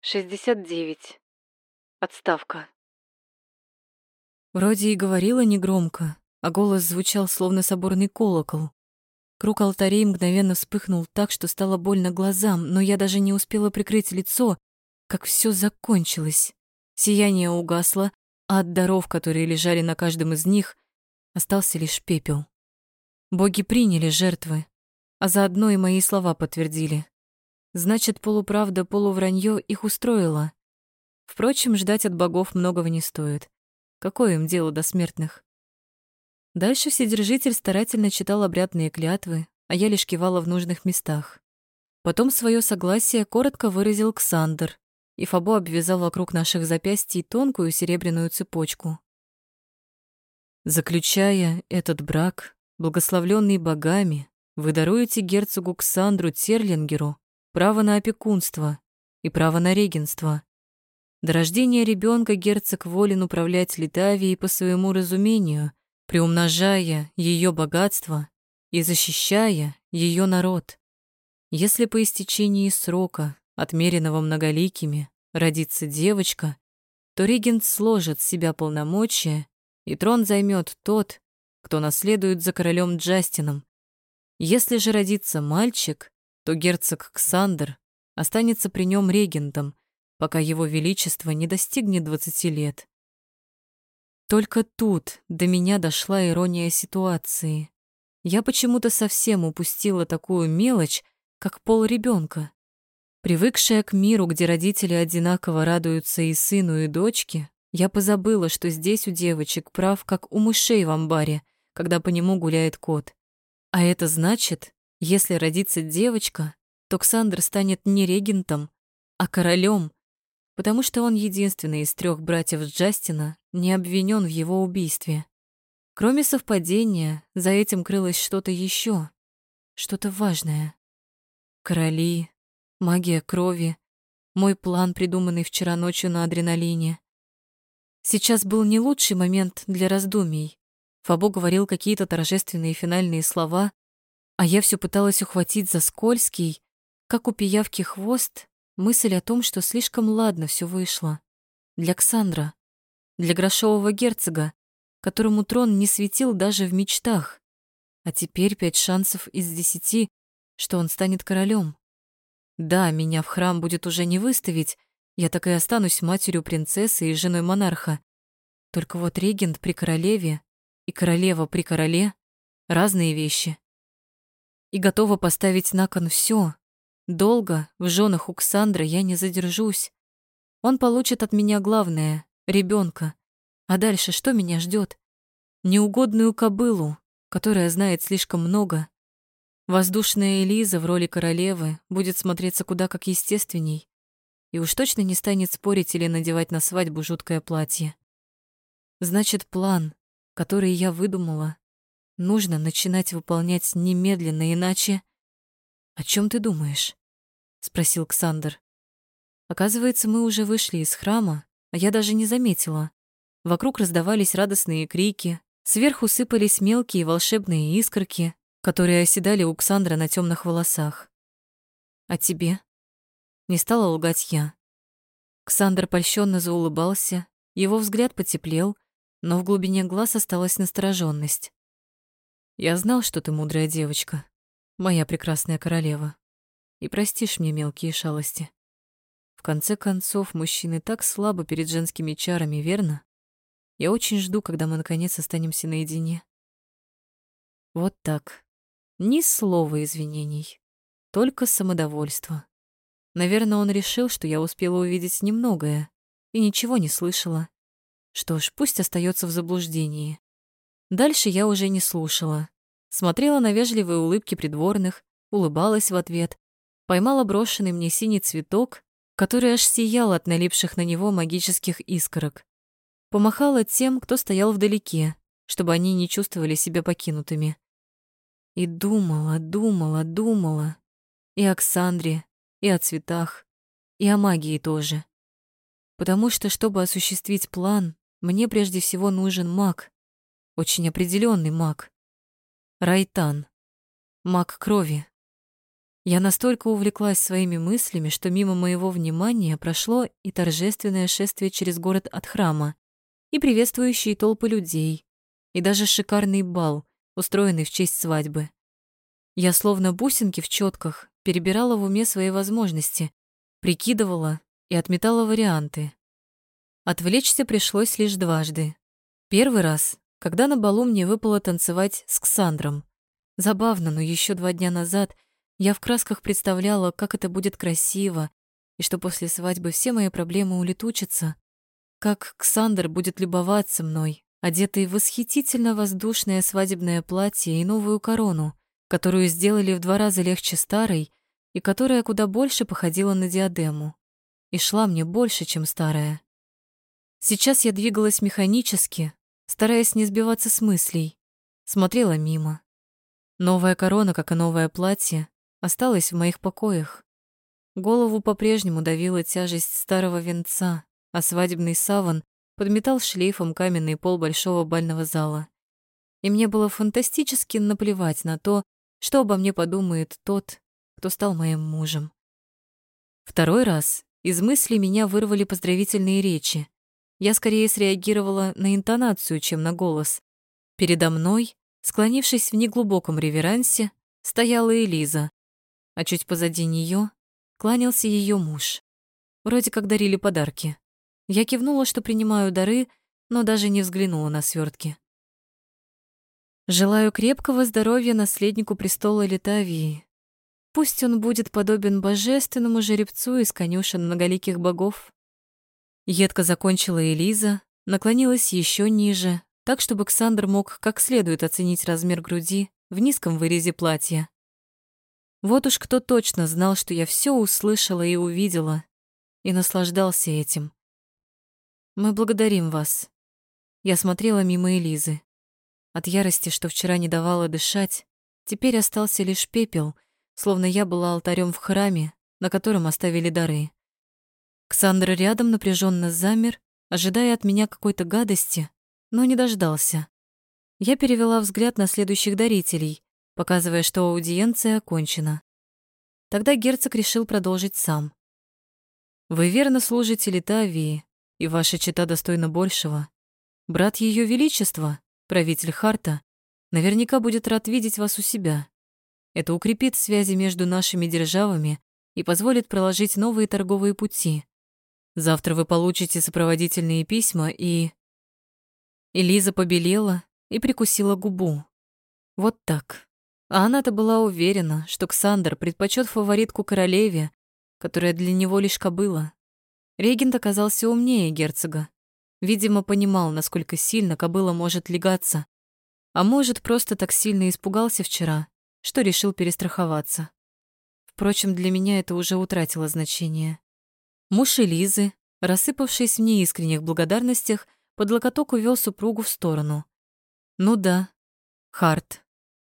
69. Отставка. Вроде и говорила негромко, а голос звучал словно соборный колокол. Круг алтарей мгновенно вспыхнул так, что стало больно глазам, но я даже не успела прикрыть лицо, как все закончилось. Сияние угасло, а от даров, которые лежали на каждом из них, остался лишь пепел. Боги приняли жертвы, а заодно и мои слова подтвердили. Значит, полуправда, полувранье их устроило. Впрочем, ждать от богов многого не стоит. Какое им дело до смертных? Дальше Вседержитель старательно читал обрядные клятвы, а я лишь кивала в нужных местах. Потом свое согласие коротко выразил Ксандр, и Фабо обвязал вокруг наших запястий тонкую серебряную цепочку. Заключая этот брак, благословленный богами, вы даруете герцогу Ксандру Терлингеру право на опекунство и право на регенство. До рождения ребенка герцог волен управлять Литавией по своему разумению, приумножая ее богатство и защищая ее народ. Если по истечении срока, отмеренного многоликими, родится девочка, то регент сложит с себя полномочия, и трон займет тот, кто наследует за королем Джастином. Если же родится мальчик, то герцог Ксандр останется при нем регентом, пока его величество не достигнет двадцати лет. Только тут до меня дошла ирония ситуации. Я почему-то совсем упустила такую мелочь, как пол ребенка. Привыкшая к миру, где родители одинаково радуются и сыну, и дочке, я позабыла, что здесь у девочек прав, как у мышей в амбаре, когда по нему гуляет кот. А это значит, если родится девочка, то Ксандр станет не регентом, а королем, потому что он единственный из трех братьев Джастина не обвинен в его убийстве. Кроме совпадения, за этим крылось что-то еще, что-то важное. Короли, магия крови, мой план, придуманный вчера ночью на адреналине. Сейчас был не лучший момент для раздумий. Фабо говорил какие-то торжественные финальные слова, а я все пыталась ухватить за скользкий, как у пиявки хвост, мысль о том, что слишком ладно все вышло. Для Ксандра, для грошового герцога, которому трон не светил даже в мечтах. А теперь пять шансов из десяти, что он станет королем. Да, меня в храм будет уже не выставить, я так и останусь матерью принцессы и женой монарха. Только вот регент при королеве и королева при короле — разные вещи. И готова поставить на кон все, Долго в женах у Ксандра я не задержусь. Он получит от меня главное — ребенка. А дальше что меня ждет? Неугодную кобылу, которая знает слишком много. Воздушная Элиза в роли королевы будет смотреться куда как естественней и уж точно не станет спорить или надевать на свадьбу жуткое платье. Значит, план, который я выдумала, нужно начинать выполнять немедленно, иначе... О чем ты думаешь? спросил Ксандр. Оказывается, мы уже вышли из храма, а я даже не заметила. Вокруг раздавались радостные крики, сверху сыпались мелкие волшебные искорки, которые оседали у Ксандра на темных волосах. А тебе? Не стала лгать я. Ксандр польщенно заулыбался, его взгляд потеплел, но в глубине глаз осталась настороженность. Я знал, что ты мудрая девочка, моя прекрасная королева и простишь мне мелкие шалости. В конце концов, мужчины так слабы перед женскими чарами, верно? Я очень жду, когда мы наконец останемся наедине. Вот так. Ни слова извинений, только самодовольство. Наверное, он решил, что я успела увидеть немногое и ничего не слышала. Что ж, пусть остается в заблуждении. Дальше я уже не слушала. Смотрела на вежливые улыбки придворных, улыбалась в ответ, поймала брошенный мне синий цветок, который аж сиял от налипших на него магических искорок. Помахала тем, кто стоял вдалеке, чтобы они не чувствовали себя покинутыми. И думала, думала, думала. И о Ксандре, и о цветах, и о магии тоже. Потому что, чтобы осуществить план, мне прежде всего нужен маг. Очень определенный маг. Райтан. Маг крови. Я настолько увлеклась своими мыслями, что мимо моего внимания прошло и торжественное шествие через город от храма, и приветствующие толпы людей, и даже шикарный бал, устроенный в честь свадьбы. Я словно бусинки в четках перебирала в уме свои возможности, прикидывала и отметала варианты. Отвлечься пришлось лишь дважды. Первый раз, когда на балу мне выпало танцевать с Ксандром. Забавно, но еще два дня назад я в красках представляла, как это будет красиво, и что после свадьбы все мои проблемы улетучатся, как Ксандр будет любоваться мной, одетый в восхитительно воздушное свадебное платье и новую корону, которую сделали в два раза легче старой и которая куда больше походила на диадему и шла мне больше, чем старая. Сейчас я двигалась механически, стараясь не сбиваться с мыслей, смотрела мимо. Новая корона, как и новое платье, осталась в моих покоях. Голову по-прежнему давила тяжесть старого венца, а свадебный саван подметал шлейфом каменный пол большого бального зала. И мне было фантастически наплевать на то, что обо мне подумает тот, кто стал моим мужем. Второй раз из мыслей меня вырвали поздравительные речи. Я скорее среагировала на интонацию, чем на голос. Передо мной, склонившись в неглубоком реверансе, стояла Элиза, а чуть позади нее кланялся ее муж. Вроде как дарили подарки. Я кивнула, что принимаю дары, но даже не взглянула на свертки. Желаю крепкого здоровья наследнику престола Литавии. Пусть он будет подобен божественному жеребцу из конюшен многоликих богов. Едко закончила Элиза, наклонилась еще ниже, так, чтобы Ксандр мог как следует оценить размер груди в низком вырезе платья. Вот уж кто точно знал, что я все услышала и увидела, и наслаждался этим. Мы благодарим вас. Я смотрела мимо Элизы. От ярости, что вчера не давала дышать, теперь остался лишь пепел, словно я была алтарем в храме, на котором оставили дары. Ксандр рядом напряженно замер, ожидая от меня какой-то гадости, но не дождался. Я перевела взгляд на следующих дарителей, показывая, что аудиенция окончена. Тогда герцог решил продолжить сам. «Вы верно служите Литавии, и ваша чита достойна большего. Брат Ее Величества, правитель Харта, наверняка будет рад видеть вас у себя. Это укрепит связи между нашими державами и позволит проложить новые торговые пути. Завтра вы получите сопроводительные письма и... Элиза побелела и прикусила губу. Вот так. А она-то была уверена, что Ксандр предпочет фаворитку королеве, которая для него лишь кобыла. Регент оказался умнее герцога. Видимо, понимал, насколько сильно кобыла может легаться. А может, просто так сильно испугался вчера, что решил перестраховаться. Впрочем, для меня это уже утратило значение. Муж Элизы, рассыпавшись в неискренних благодарностях, под локоток увел супругу в сторону. Ну да, Харт,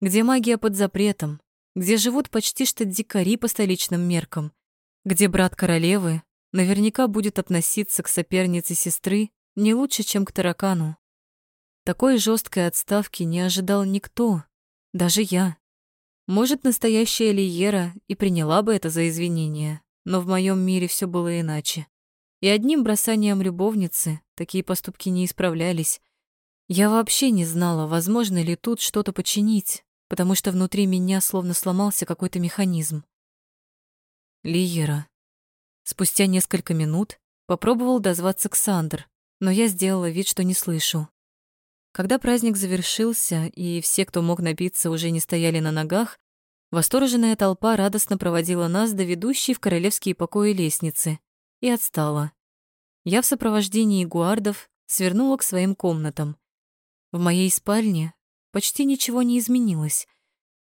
где магия под запретом, где живут почти что дикари по столичным меркам, где брат королевы наверняка будет относиться к сопернице сестры не лучше, чем к таракану. Такой жесткой отставки не ожидал никто, даже я. Может, настоящая Лиера и приняла бы это за извинение, но в моем мире все было иначе. И одним бросанием любовницы такие поступки не исправлялись. Я вообще не знала, возможно ли тут что-то починить, потому что внутри меня словно сломался какой-то механизм. Лиера. Спустя несколько минут попробовал дозваться Ксандр, но я сделала вид, что не слышу. Когда праздник завершился и все, кто мог напиться, уже не стояли на ногах, восторженная толпа радостно проводила нас до ведущей в королевские покои лестницы и отстала. Я в сопровождении гуардов свернула к своим комнатам. В моей спальне почти ничего не изменилось,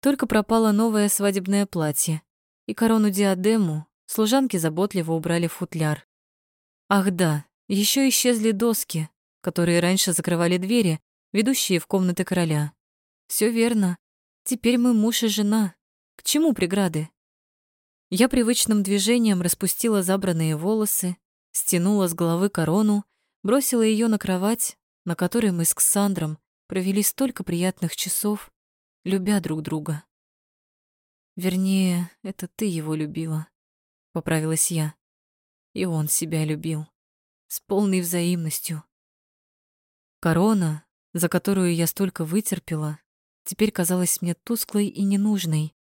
только пропало новое свадебное платье, и корону-диадему служанки заботливо убрали в футляр. Ах да, еще исчезли доски, которые раньше закрывали двери, ведущие в комнаты короля. Все верно. Теперь мы муж и жена. К чему преграды? Я привычным движением распустила забранные волосы, стянула с головы корону, бросила ее на кровать, на которой мы с Ксандром провели столько приятных часов, любя друг друга. Вернее, это ты его любила, поправилась я. И он себя любил. С полной взаимностью. Корона, за которую я столько вытерпела, теперь казалась мне тусклой и ненужной.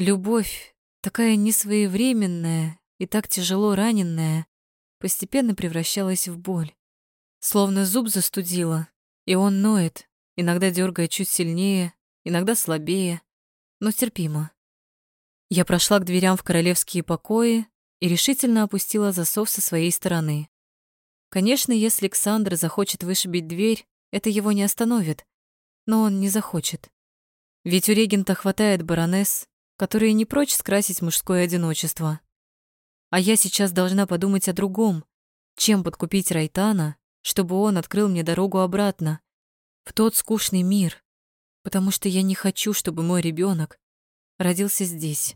Любовь, такая несвоевременная и так тяжело раненная, постепенно превращалась в боль. Словно зуб застудила, и он ноет, иногда дергая чуть сильнее, иногда слабее, но терпимо. Я прошла к дверям в королевские покои и решительно опустила засов со своей стороны. Конечно, если Александр захочет вышибить дверь, это его не остановит, но он не захочет. Ведь у регента хватает баронесс, которые не прочь скрасить мужское одиночество. А я сейчас должна подумать о другом, чем подкупить Райтана, чтобы он открыл мне дорогу обратно, в тот скучный мир, потому что я не хочу, чтобы мой ребенок родился здесь.